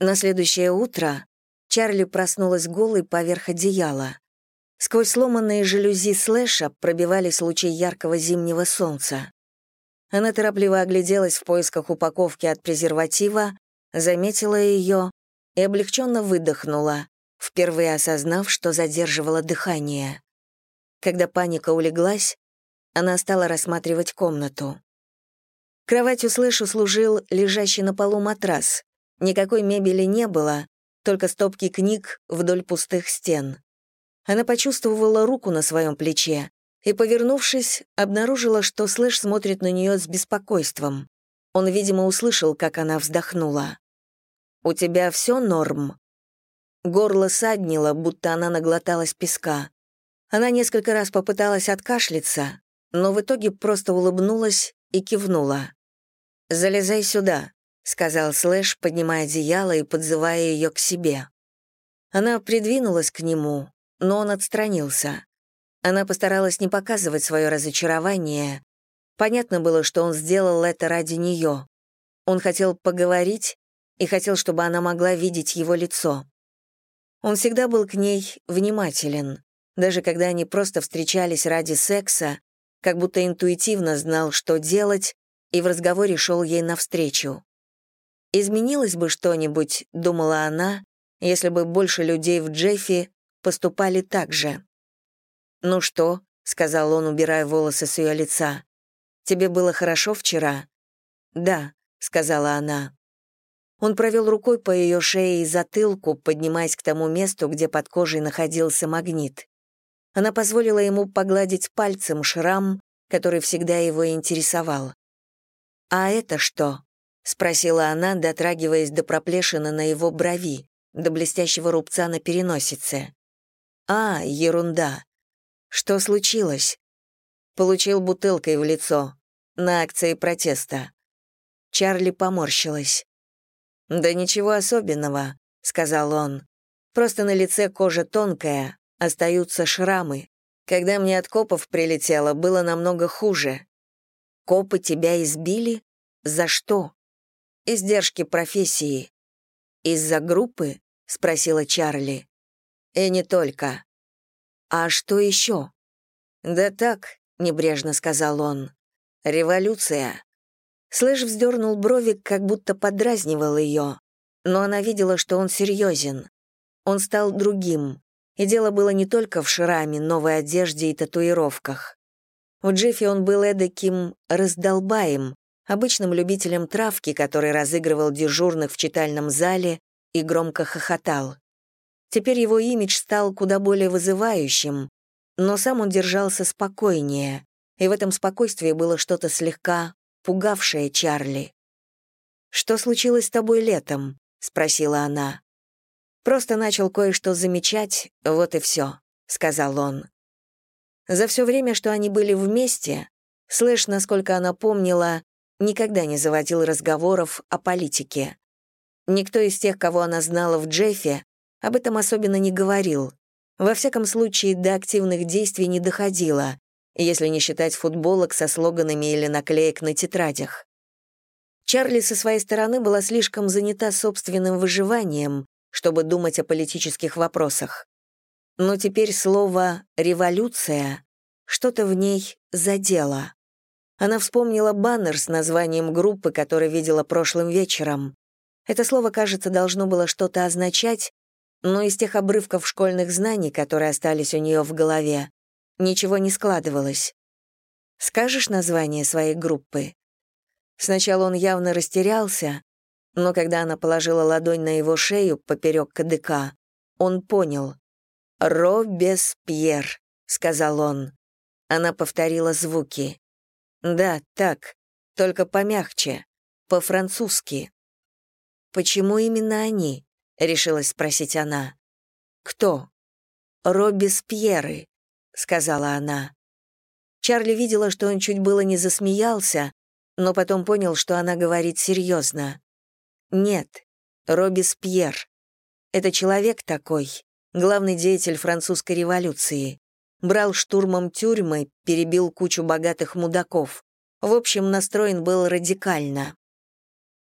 На следующее утро Чарли проснулась голой поверх одеяла. Сквозь сломанные жалюзи слэша пробивались лучи яркого зимнего солнца. Она торопливо огляделась в поисках упаковки от презерватива, заметила ее и облегченно выдохнула, впервые осознав, что задерживала дыхание. Когда паника улеглась, она стала рассматривать комнату. Кроватью Слэшу служил лежащий на полу матрас. Никакой мебели не было, только стопки книг вдоль пустых стен. Она почувствовала руку на своем плече и, повернувшись, обнаружила, что Слэш смотрит на нее с беспокойством. Он, видимо, услышал, как она вздохнула. «У тебя все норм?» Горло саднило, будто она наглоталась песка. Она несколько раз попыталась откашляться, но в итоге просто улыбнулась и кивнула. «Залезай сюда», — сказал Слэш, поднимая одеяло и подзывая ее к себе. Она придвинулась к нему, но он отстранился. Она постаралась не показывать свое разочарование. Понятно было, что он сделал это ради нее. Он хотел поговорить и хотел, чтобы она могла видеть его лицо. Он всегда был к ней внимателен, даже когда они просто встречались ради секса, как будто интуитивно знал, что делать, и в разговоре шел ей навстречу. «Изменилось бы что-нибудь», — думала она, если бы больше людей в Джеффи поступали так же. «Ну что?» — сказал он, убирая волосы с ее лица. «Тебе было хорошо вчера?» «Да», — сказала она. Он провел рукой по ее шее и затылку, поднимаясь к тому месту, где под кожей находился магнит. Она позволила ему погладить пальцем шрам, который всегда его интересовал. «А это что?» — спросила она, дотрагиваясь до проплешины на его брови, до блестящего рубца на переносице. «А, ерунда. Что случилось?» Получил бутылкой в лицо. На акции протеста. Чарли поморщилась. «Да ничего особенного», — сказал он. «Просто на лице кожа тонкая, остаются шрамы. Когда мне от копов прилетело, было намного хуже. Копы тебя избили? За что? Издержки профессии. Из-за группы? Спросила Чарли. И не только. А что еще? Да так, небрежно сказал он. Революция. Слэш вздернул брови, как будто подразнивал ее, но она видела, что он серьезен. Он стал другим, и дело было не только в шраме, новой одежде и татуировках. В Джеффи он был эдаким раздолбаем, обычным любителем травки, который разыгрывал дежурных в читальном зале и громко хохотал. Теперь его имидж стал куда более вызывающим, но сам он держался спокойнее, и в этом спокойствии было что-то слегка пугавшее Чарли. «Что случилось с тобой летом?» — спросила она. «Просто начал кое-что замечать, вот и все», — сказал он. За все время, что они были вместе, Слэш, насколько она помнила, никогда не заводил разговоров о политике. Никто из тех, кого она знала в Джеффе, об этом особенно не говорил. Во всяком случае, до активных действий не доходило, если не считать футболок со слоганами или наклеек на тетрадях. Чарли со своей стороны была слишком занята собственным выживанием, чтобы думать о политических вопросах. Но теперь слово «революция» что-то в ней задело. Она вспомнила баннер с названием группы, который видела прошлым вечером. Это слово, кажется, должно было что-то означать, но из тех обрывков школьных знаний, которые остались у нее в голове, ничего не складывалось. «Скажешь название своей группы?» Сначала он явно растерялся, но когда она положила ладонь на его шею поперек кадыка, он понял. «Робеспьер», — сказал он. Она повторила звуки. «Да, так, только помягче, по-французски». «Почему именно они?» — решилась спросить она. «Кто?» «Робеспьеры», — сказала она. Чарли видела, что он чуть было не засмеялся, но потом понял, что она говорит серьезно. «Нет, Робеспьер. Это человек такой, главный деятель французской революции. Брал штурмом тюрьмы, перебил кучу богатых мудаков. В общем, настроен был радикально.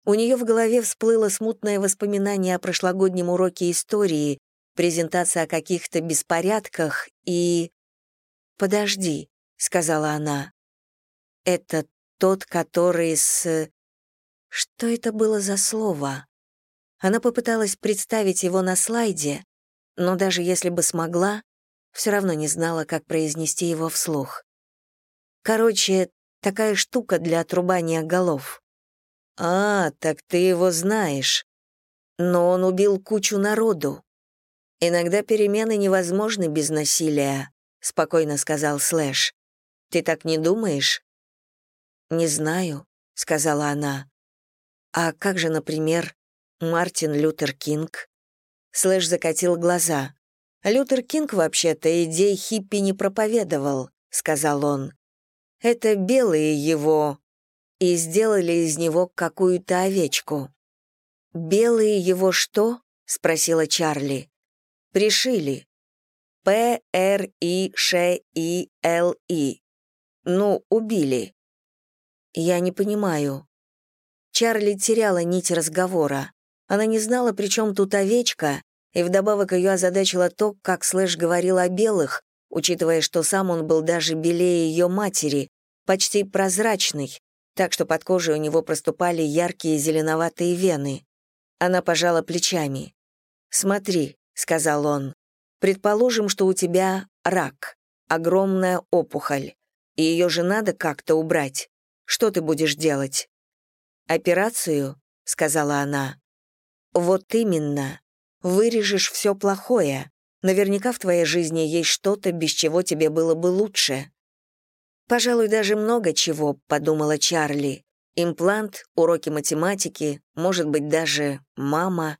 У нее в голове всплыло смутное воспоминание о прошлогоднем уроке истории, презентация о каких-то беспорядках и... «Подожди», — сказала она. «Это тот, который с...» Что это было за слово? Она попыталась представить его на слайде, но даже если бы смогла, все равно не знала, как произнести его вслух. Короче, такая штука для отрубания голов. «А, так ты его знаешь. Но он убил кучу народу. Иногда перемены невозможны без насилия», — спокойно сказал Слэш. «Ты так не думаешь?» «Не знаю», — сказала она. «А как же, например, Мартин Лютер Кинг?» Слэш закатил глаза. «Лютер Кинг вообще-то идей хиппи не проповедовал», — сказал он. «Это белые его и сделали из него какую-то овечку. «Белые его что?» — спросила Чарли. «Пришили. П-Р-И-Ш-И-Л-И. Ну, убили». «Я не понимаю». Чарли теряла нить разговора. Она не знала, при чем тут овечка, и вдобавок ее озадачило то, как Слэш говорил о белых, учитывая, что сам он был даже белее ее матери, почти прозрачный, так что под кожей у него проступали яркие зеленоватые вены. Она пожала плечами. «Смотри», — сказал он, — «предположим, что у тебя рак, огромная опухоль, и ее же надо как-то убрать. Что ты будешь делать?» «Операцию», — сказала она. «Вот именно. Вырежешь все плохое. Наверняка в твоей жизни есть что-то, без чего тебе было бы лучше. «Пожалуй, даже много чего», — подумала Чарли. «Имплант, уроки математики, может быть, даже мама».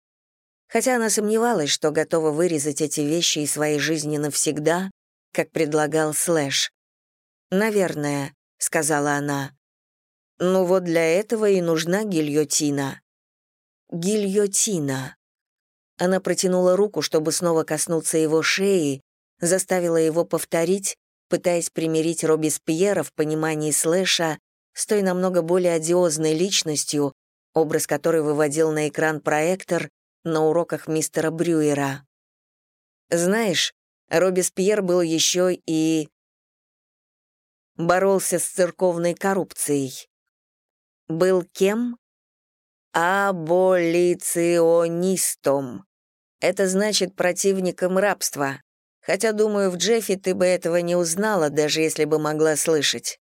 Хотя она сомневалась, что готова вырезать эти вещи из своей жизни навсегда, как предлагал Слэш. «Наверное», — сказала она. «Ну вот для этого и нужна гильотина». Гильотина. Она протянула руку, чтобы снова коснуться его шеи, заставила его повторить, пытаясь примирить Робеспьера в понимании слэша с той намного более одиозной личностью, образ которой выводил на экран проектор на уроках мистера Брюера. Знаешь, Робеспьер был еще и... боролся с церковной коррупцией. Был кем? Аболиционистом. Это значит противником рабства. Хотя, думаю, в Джеффе ты бы этого не узнала, даже если бы могла слышать».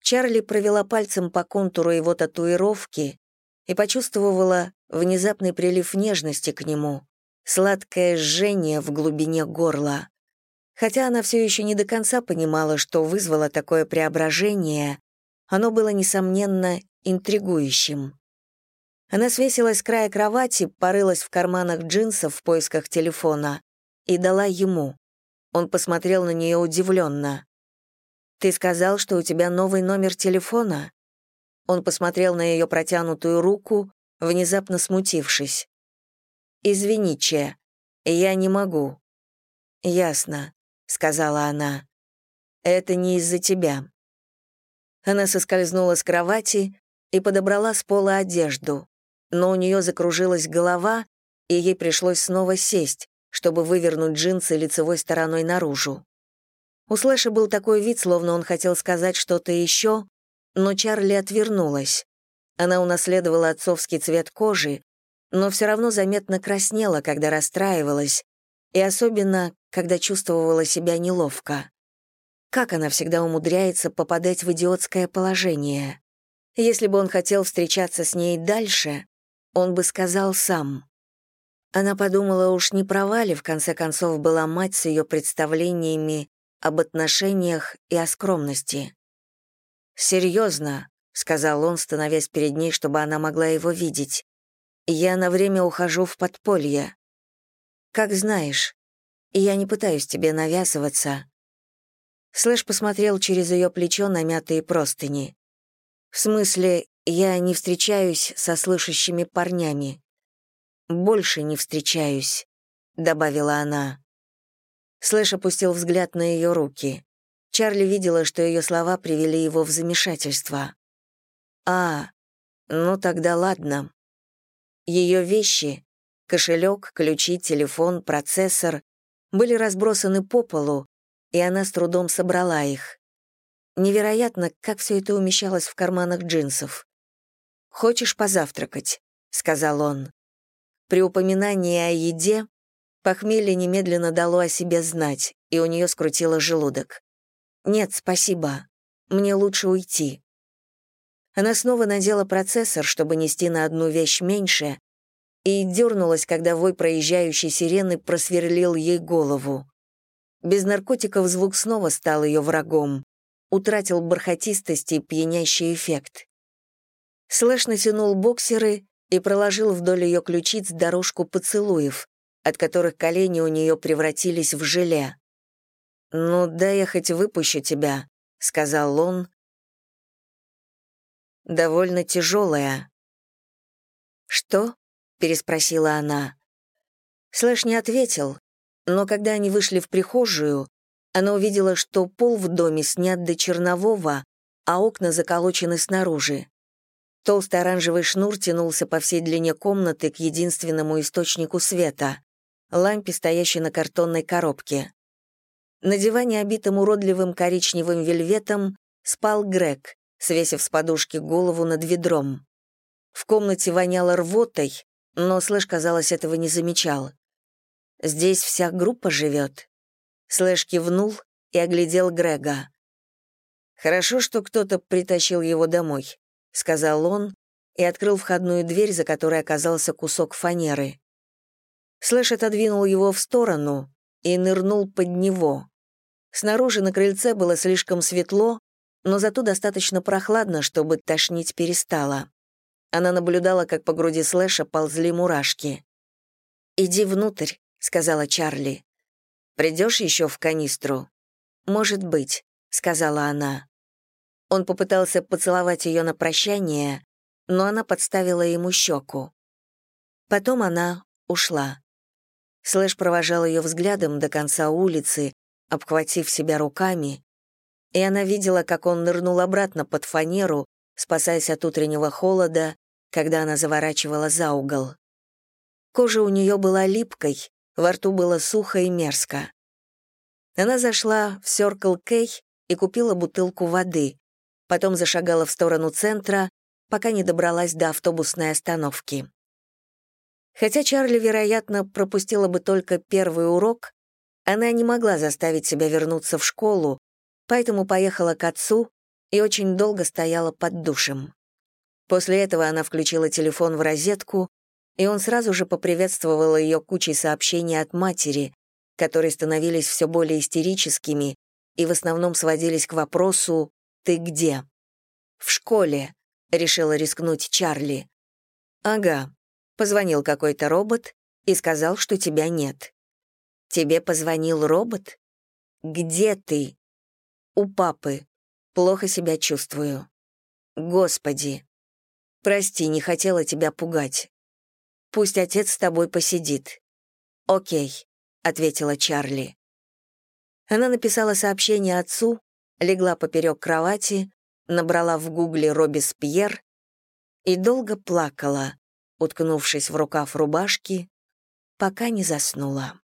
Чарли провела пальцем по контуру его татуировки и почувствовала внезапный прилив нежности к нему, сладкое жжение в глубине горла. Хотя она все еще не до конца понимала, что вызвало такое преображение, оно было, несомненно, интригующим. Она свесилась с края кровати, порылась в карманах джинсов в поисках телефона и дала ему. Он посмотрел на нее удивленно. «Ты сказал, что у тебя новый номер телефона?» Он посмотрел на ее протянутую руку, внезапно смутившись. «Извини, Че, я не могу». «Ясно», — сказала она. «Это не из-за тебя». Она соскользнула с кровати и подобрала с пола одежду, но у нее закружилась голова, и ей пришлось снова сесть, чтобы вывернуть джинсы лицевой стороной наружу. У Слэша был такой вид, словно он хотел сказать что-то еще, но Чарли отвернулась. Она унаследовала отцовский цвет кожи, но все равно заметно краснела, когда расстраивалась, и особенно, когда чувствовала себя неловко. Как она всегда умудряется попадать в идиотское положение? Если бы он хотел встречаться с ней дальше, он бы сказал сам. Она подумала, уж не права ли, в конце концов, была мать с ее представлениями об отношениях и о скромности. «Серьезно», — сказал он, становясь перед ней, чтобы она могла его видеть, «я на время ухожу в подполье. Как знаешь, я не пытаюсь тебе навязываться». Слэш посмотрел через ее плечо на мятые простыни. «В смысле, я не встречаюсь со слышащими парнями больше не встречаюсь», — добавила она. Слэш опустил взгляд на ее руки. Чарли видела, что ее слова привели его в замешательство. «А, Ну тогда ладно. Ее вещи — кошелек, ключи, телефон, процессор — были разбросаны по полу, и она с трудом собрала их. Невероятно, как все это умещалось в карманах джинсов. «Хочешь позавтракать?» — сказал он. При упоминании о еде похмелье немедленно дало о себе знать, и у нее скрутило желудок. «Нет, спасибо. Мне лучше уйти». Она снова надела процессор, чтобы нести на одну вещь меньше, и дернулась, когда вой проезжающей сирены просверлил ей голову. Без наркотиков звук снова стал ее врагом, утратил бархатистость и пьянящий эффект. Слэш натянул боксеры и проложил вдоль ее ключиц дорожку поцелуев, от которых колени у нее превратились в желе. «Ну, да я хоть выпущу тебя», — сказал он. «Довольно тяжелая». «Что?» — переспросила она. Слэш не ответил, но когда они вышли в прихожую, она увидела, что пол в доме снят до чернового, а окна заколочены снаружи. Толстый оранжевый шнур тянулся по всей длине комнаты к единственному источнику света — лампе, стоящей на картонной коробке. На диване, обитом уродливым коричневым вельветом, спал Грег, свесив с подушки голову над ведром. В комнате воняло рвотой, но Слэш, казалось, этого не замечал. «Здесь вся группа живет». Слэш кивнул и оглядел Грега. «Хорошо, что кто-то притащил его домой сказал он и открыл входную дверь, за которой оказался кусок фанеры. Слэш отодвинул его в сторону и нырнул под него. Снаружи на крыльце было слишком светло, но зато достаточно прохладно, чтобы тошнить перестало. Она наблюдала, как по груди Слэша ползли мурашки. «Иди внутрь», — сказала Чарли. «Придешь еще в канистру?» «Может быть», — сказала она. Он попытался поцеловать ее на прощание, но она подставила ему щеку. Потом она ушла. Слэш провожал ее взглядом до конца улицы, обхватив себя руками, и она видела, как он нырнул обратно под фанеру, спасаясь от утреннего холода, когда она заворачивала за угол. Кожа у нее была липкой, во рту было сухо и мерзко. Она зашла в Circle K и купила бутылку воды, потом зашагала в сторону центра, пока не добралась до автобусной остановки. Хотя Чарли, вероятно, пропустила бы только первый урок, она не могла заставить себя вернуться в школу, поэтому поехала к отцу и очень долго стояла под душем. После этого она включила телефон в розетку, и он сразу же поприветствовал ее кучей сообщений от матери, которые становились все более истерическими и в основном сводились к вопросу «Ты где?» «В школе», — решила рискнуть Чарли. «Ага», — позвонил какой-то робот и сказал, что тебя нет. «Тебе позвонил робот? Где ты?» «У папы. Плохо себя чувствую». «Господи! Прости, не хотела тебя пугать. Пусть отец с тобой посидит». «Окей», — ответила Чарли. Она написала сообщение отцу, легла поперек кровати, набрала в гугле «Робеспьер» и долго плакала, уткнувшись в рукав рубашки, пока не заснула.